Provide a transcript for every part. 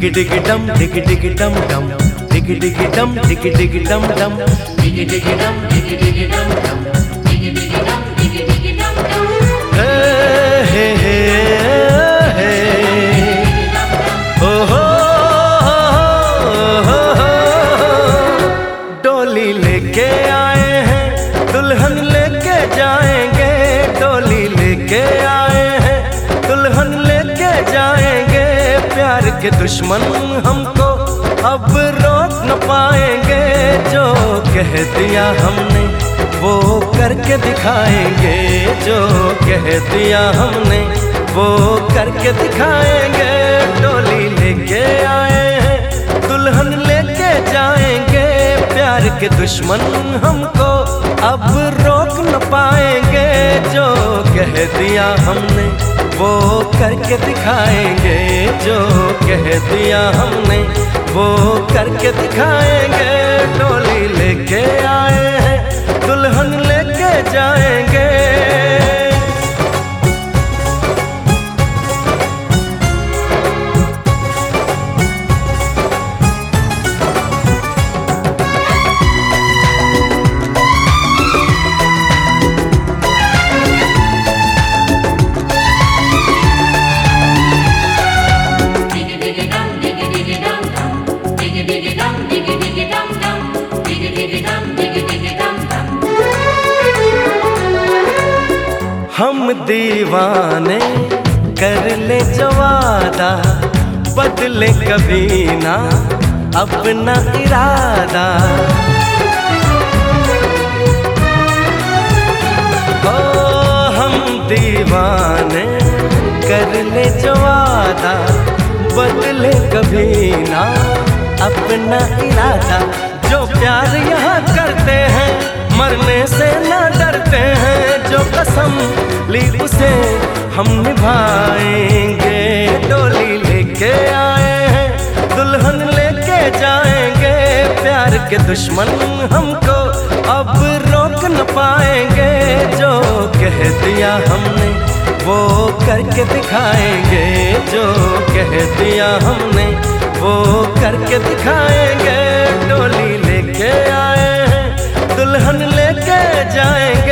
डिग डिग डम डिग डिग डम डम डिग डिग डम डिग डिग डम डम डिग डिग डम डिग डिग डम डम के दुश्मन हमको अब रोक न पाएँगे। जो कह दिया हमने, वो करके दिखाएँगे। जो कह दिया हमने, वो करके दिखाएँगे। डोली लेके आए हैं, दुल्हन लेके जाएँगे। प्यार के दुश्मन हमको अब रोक न पाएँगे। जो कह दिया हमने वो करके दिखाएँगे जो कह दिया हमने। वो करके दिखाएँगे, टोली लेके आए हैं, दुल्हन लेके जाएँगे। हम दीवाने कर ले जवादा, बदले कभी ना अपना इरादा। ओ, हम दीवाने कर ले जवादा, बदले कभी ना अपना इरादा। जो प्यार यहाँ करते हैं, मरने से ना डरते हैं। जो कसम ली उसे हम निभाएँगे, डोली लेके आए हैं, दुल्हन लेके जाएँगे, प्यार के दुश्मन हमको अब रोक न पाएँगे, जो कह दिया हमने वो करके दिखाएँगे, जो कह दिया हमने वो करके दिखाएँगे, डोली लेके आए हैं, दुल्हन लेके जाएँगे।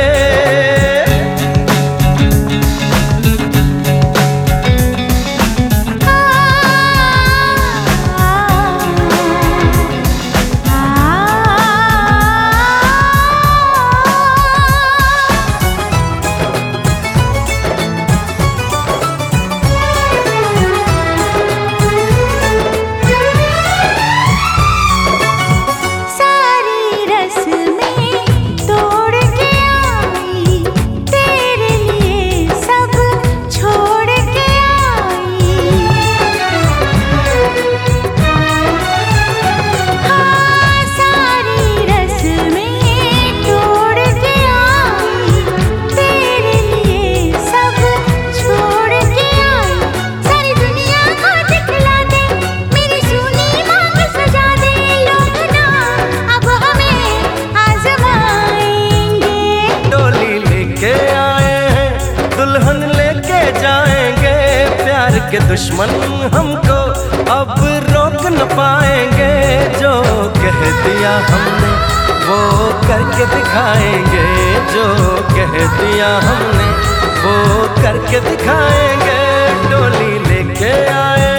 के दुश्मन हमको अब रोक न पाएँगे। जो कह दिया हमने, वो करके दिखाएँगे। जो कह दिया हमने, वो करके दिखाएँगे। डोली लेके आए